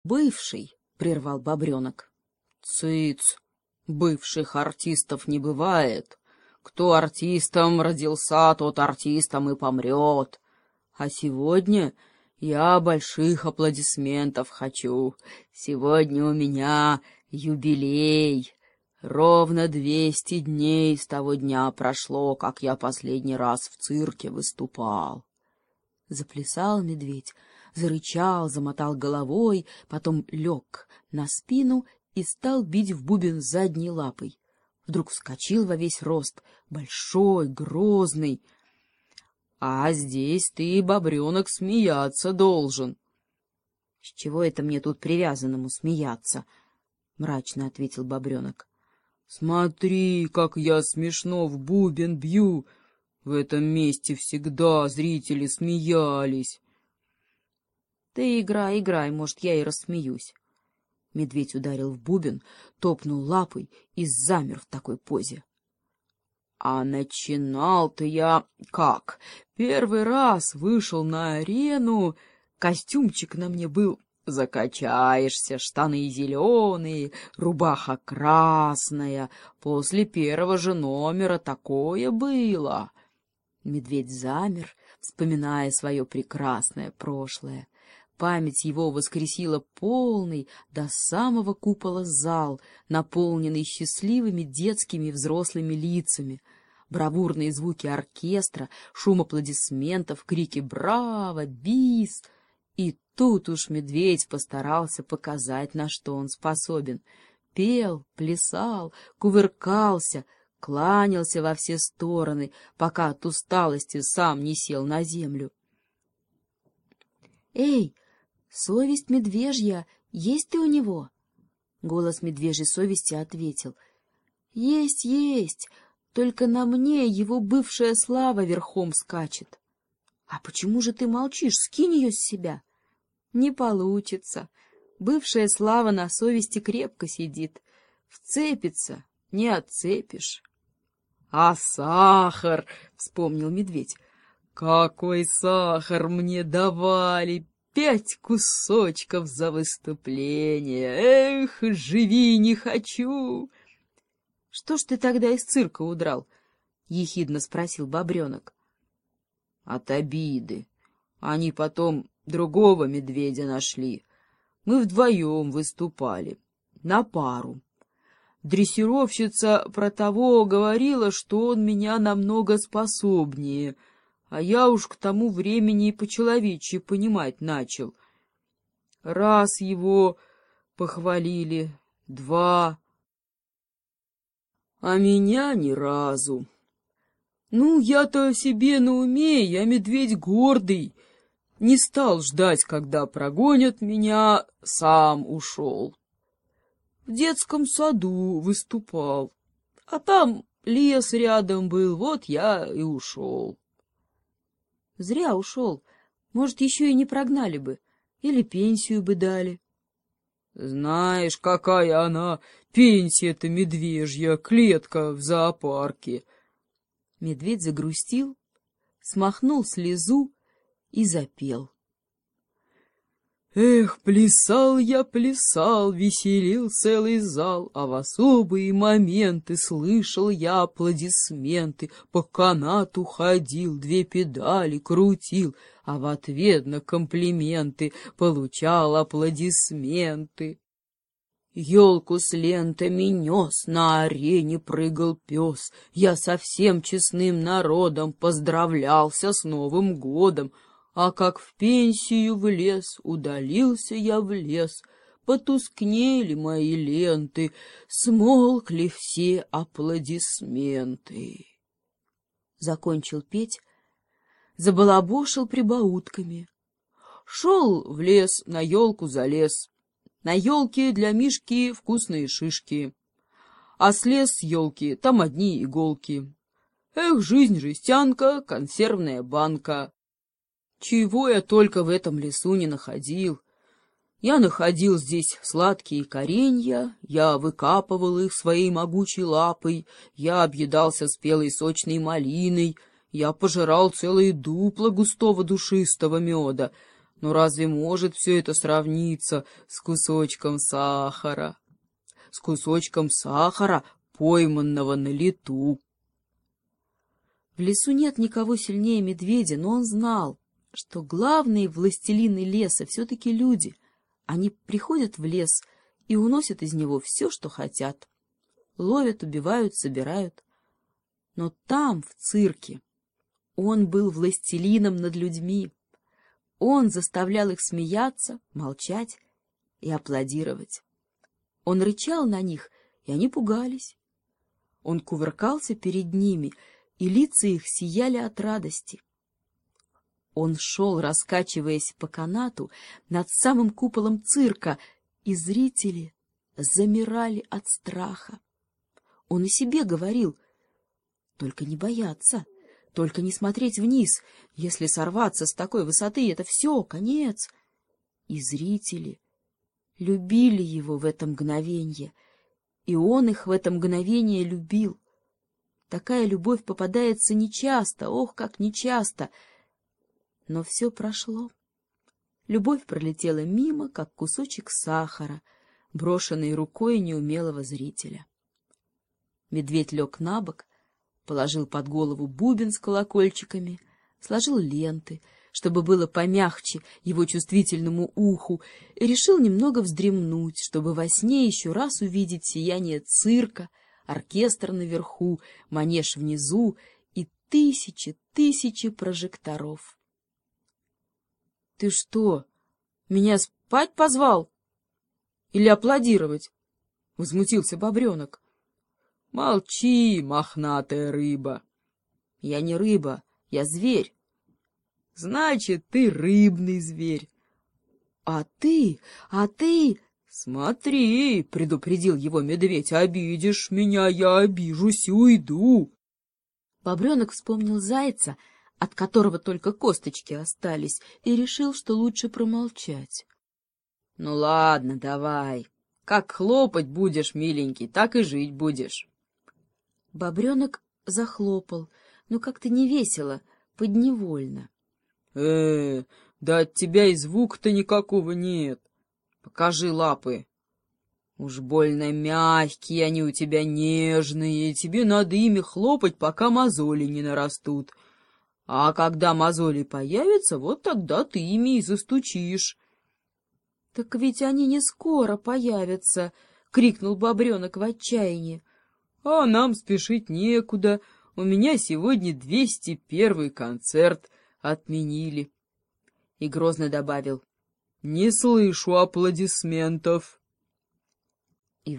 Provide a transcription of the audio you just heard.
— Бывший, — прервал Бобренок. — Цыц! Бывших артистов не бывает. Кто артистом родился, тот артистом и помрет. А сегодня я больших аплодисментов хочу. Сегодня у меня юбилей. Ровно двести дней с того дня прошло, как я последний раз в цирке выступал. Заплясал медведь, зарычал, замотал головой, потом лег на спину и стал бить в бубен задней лапой. Вдруг вскочил во весь рост, большой, грозный. — А здесь ты, бобренок, смеяться должен. — С чего это мне тут привязанному смеяться? — мрачно ответил бобренок. Смотри, как я смешно в бубен бью. В этом месте всегда зрители смеялись. Ты играй, играй, может, я и рассмеюсь. Медведь ударил в бубен, топнул лапой и замер в такой позе. А начинал-то я как? Первый раз вышел на арену, костюмчик на мне был Закачаешься, штаны зеленые, рубаха красная. После первого же номера такое было. Медведь замер, вспоминая свое прекрасное прошлое. Память его воскресила полный до самого купола зал, наполненный счастливыми детскими и взрослыми лицами. Бравурные звуки оркестра, шум аплодисментов, крики «Браво!», «Бис!» И тут уж медведь постарался показать, на что он способен. Пел, плясал, кувыркался, кланялся во все стороны, пока от усталости сам не сел на землю. — Эй, совесть медвежья, есть ты у него? Голос медвежьей совести ответил. — Есть, есть, только на мне его бывшая слава верхом скачет. — А почему же ты молчишь? Скинь ее с себя. — не получится. Бывшая слава на совести крепко сидит. Вцепится, не отцепишь. — А сахар, — вспомнил медведь, — какой сахар мне давали! Пять кусочков за выступление! Эх, живи не хочу! — Что ж ты тогда из цирка удрал? — ехидно спросил бобренок. — От обиды. Они потом Другого медведя нашли. Мы вдвоем выступали. На пару. Дрессировщица про того говорила, что он меня намного способнее, а я уж к тому времени и по-человечьи понимать начал. Раз его похвалили, два, а меня ни разу. Ну, я-то себе на уме, я медведь гордый, не стал ждать, когда прогонят меня, сам ушел. В детском саду выступал, а там лес рядом был, вот я и ушел. Зря ушел. Может, еще и не прогнали бы, или пенсию бы дали. Знаешь, какая она, пенсия-то медвежья, клетка в зоопарке. Медведь загрустил, смахнул слезу, и запел. Эх, плясал я, плясал, веселил целый зал, А в особые моменты слышал я аплодисменты, По канату ходил, две педали крутил, А в ответ на комплименты получал аплодисменты. Елку с лентами нес, на арене прыгал пес, Я со всем честным народом поздравлялся с Новым годом, а как в пенсию в лес, удалился я в лес, Потускнели мои ленты, смолкли все аплодисменты. Закончил петь, забалабошил прибаутками. Шел в лес, на елку залез. На елке для Мишки вкусные шишки. А слез с елки, там одни иголки. Эх, жизнь жестянка, консервная банка. Чего я только в этом лесу не находил. Я находил здесь сладкие коренья, я выкапывал их своей могучей лапой, я объедался спелой сочной малиной, я пожирал целые дупла густого душистого меда, Но разве может все это сравниться с кусочком сахара? С кусочком сахара, пойманного на лету. В лесу нет никого сильнее медведя, но он знал, что главные властелины леса все-таки люди. Они приходят в лес и уносят из него все, что хотят. Ловят, убивают, собирают. Но там, в цирке, он был властелином над людьми. Он заставлял их смеяться, молчать и аплодировать. Он рычал на них, и они пугались. Он кувыркался перед ними, и лица их сияли от радости. Он шел, раскачиваясь по канату над самым куполом цирка, и зрители замирали от страха. Он и себе говорил, только не бояться, только не смотреть вниз. Если сорваться с такой высоты, это все, конец. И зрители любили его в это мгновенье, и он их в это мгновение любил. Такая любовь попадается нечасто, ох, как нечасто — но все прошло. Любовь пролетела мимо, как кусочек сахара, брошенный рукой неумелого зрителя. Медведь лег на бок, положил под голову бубен с колокольчиками, сложил ленты, чтобы было помягче его чувствительному уху, и решил немного вздремнуть, чтобы во сне еще раз увидеть сияние цирка, оркестр наверху, манеж внизу и тысячи, тысячи прожекторов. Ты что, меня спать позвал? Или аплодировать? Возмутился бобренок. Молчи, мохнатая рыба. Я не рыба, я зверь. Значит, ты рыбный зверь. А ты, а ты... Смотри, предупредил его медведь, обидишь меня, я обижусь и уйду. Бобренок вспомнил зайца, от которого только косточки остались, и решил, что лучше промолчать. — Ну ладно, давай. Как хлопать будешь, миленький, так и жить будешь. Бобренок захлопал, но как-то невесело, подневольно. Э, — да от тебя и звука-то никакого нет. Покажи лапы. Уж больно мягкие они у тебя нежные, тебе надо ими хлопать, пока мозоли не нарастут. — а когда мозоли появятся, вот тогда ты ими и застучишь. — Так ведь они не скоро появятся, — крикнул бобренок в отчаянии. — А нам спешить некуда. У меня сегодня двести первый концерт отменили. И грозно добавил. — Не слышу аплодисментов.